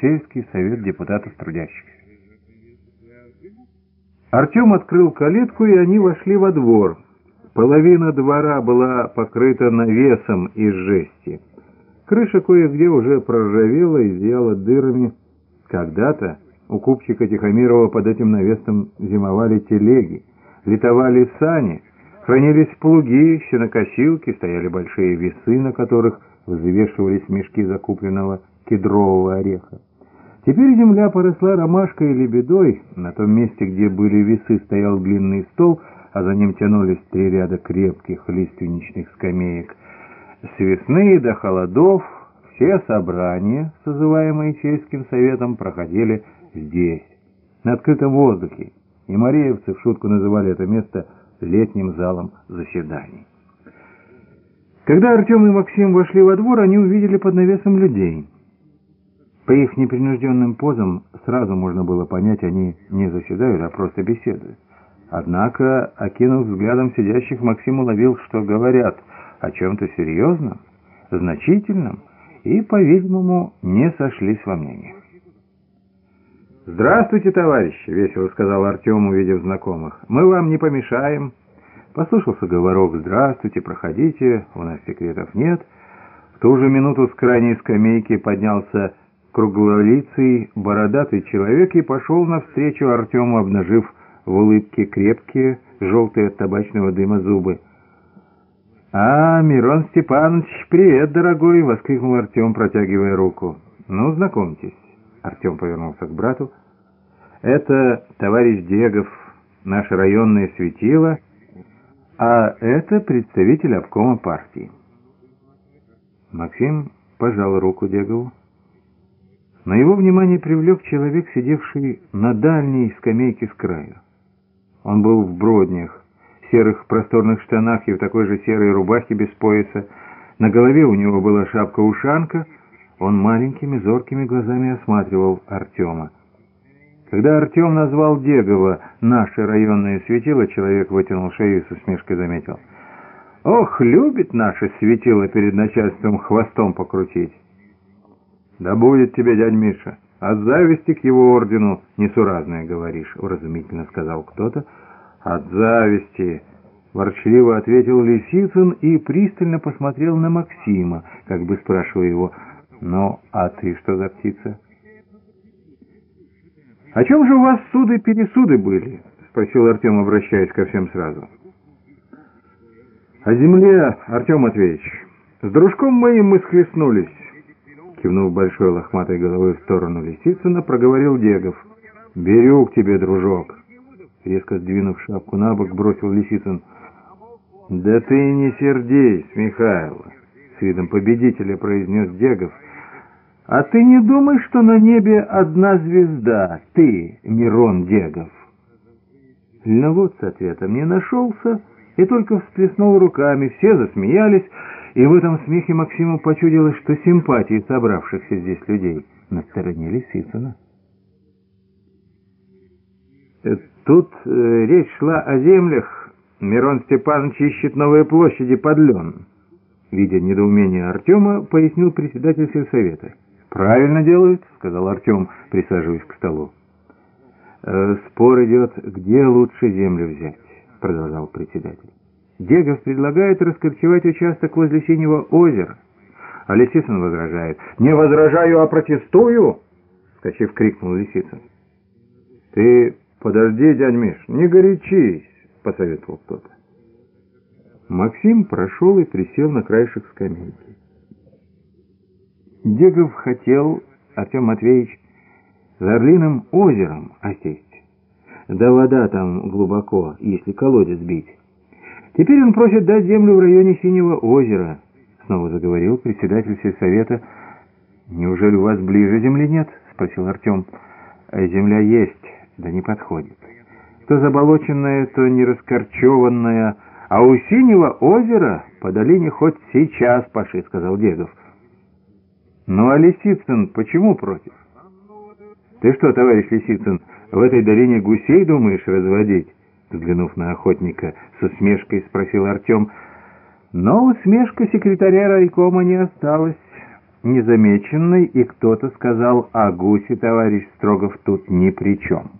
сельский совет депутатов трудящихся. Артем открыл калитку, и они вошли во двор. Половина двора была покрыта навесом из жести. Крыша кое-где уже проржавела и зияла дырами. Когда-то у купчика Тихомирова под этим навесом зимовали телеги, летовали сани, хранились плуги, щенокосилки, стояли большие весы, на которых взвешивались мешки закупленного кедрового ореха. Теперь земля поросла ромашкой и лебедой, на том месте, где были весы, стоял длинный стол, а за ним тянулись три ряда крепких лиственничных скамеек. С весны до холодов все собрания, созываемые сельским советом, проходили здесь, на открытом воздухе, и мареевцы в шутку называли это место летним залом заседаний. Когда Артем и Максим вошли во двор, они увидели под навесом людей. По их непринужденным позам сразу можно было понять, они не заседают, а просто беседуют. Однако, окинув взглядом сидящих, Максим уловил, что говорят о чем-то серьезном, значительном и, по-видимому, не сошлись во мнениях. «Здравствуйте, товарищи!» — весело сказал Артем, увидев знакомых. «Мы вам не помешаем». Послушался говорок «Здравствуйте, проходите, у нас секретов нет». В ту же минуту с крайней скамейки поднялся круглолицый, бородатый человек и пошел навстречу Артему, обнажив в улыбке крепкие, желтые от табачного дыма зубы. «А, Мирон Степанович, привет, дорогой!» — воскликнул Артем, протягивая руку. «Ну, знакомьтесь». Артем повернулся к брату. «Это товарищ Дегов, наше районное светило, а это представитель обкома партии». Максим пожал руку Дегову. Но его внимание привлек человек, сидевший на дальней скамейке с краю. Он был в броднях, серых просторных штанах и в такой же серой рубахе без пояса. На голове у него была шапка-ушанка. Он маленькими зоркими глазами осматривал Артема. Когда Артем назвал Дегова «наше районное светило», человек вытянул шею и с усмешкой заметил. «Ох, любит наше светило перед начальством хвостом покрутить!» «Да будет тебе, дядь Миша!» «От зависти к его ордену несуразное говоришь», — уразумительно сказал кто-то. «От зависти», — ворчливо ответил Лисицын и пристально посмотрел на Максима, как бы спрашивая его, «Ну, а ты что за птица?» «О чем же у вас суды-пересуды были?» — спросил Артем, обращаясь ко всем сразу. «О земле, Артем Матвеевич. С дружком моим мы схлестнулись» кивнув большой лохматой головой в сторону Лисицына, проговорил Дегов. «Берег тебе, дружок!» Резко сдвинув шапку на бок, бросил Лисицын. «Да ты не сердись, Михайло!» С видом победителя произнес Дегов. «А ты не думай, что на небе одна звезда, ты, Мирон Дегов!» Льновод с ответом не нашелся и только всплеснул руками. Все засмеялись, и в этом смехе Максиму почудилось, что симпатии собравшихся здесь людей на стороне Лисицына. Э, тут э, речь шла о землях. Мирон Степанович ищет новые площади под лен. Видя недоумение Артема, пояснил председатель сельсовета. «Правильно делают», — сказал Артем, присаживаясь к столу. «Э, «Спор идет, где лучше землю взять», — продолжал председатель. Дегов предлагает раскорчевать участок возле Синего озера. А Лисицын возражает. «Не возражаю, а протестую!» Скачев крикнул Лисицын. «Ты подожди, дядь Миш, не горячись!» Посоветовал кто-то. Максим прошел и присел на краешек скамейки. Дегов хотел, Артем Матвеевич, за Орлиным озером осесть. Да вода там глубоко, если колодец бить. Теперь он просит дать землю в районе Синего озера. Снова заговорил председатель сельсовета. «Неужели у вас ближе земли нет?» — спросил Артем. «Земля есть, да не подходит. То заболоченная, то не раскорчеванная. А у Синего озера по долине хоть сейчас паши», — сказал Дегов. «Ну а Лисицын почему против?» «Ты что, товарищ Лисицын, в этой долине гусей думаешь разводить?» Взглянув на охотника, с усмешкой спросил Артем. Но усмешка секретаря райкома не осталась. незамеченной, и кто-то сказал, а гуси, товарищ Строгов, тут ни при чем.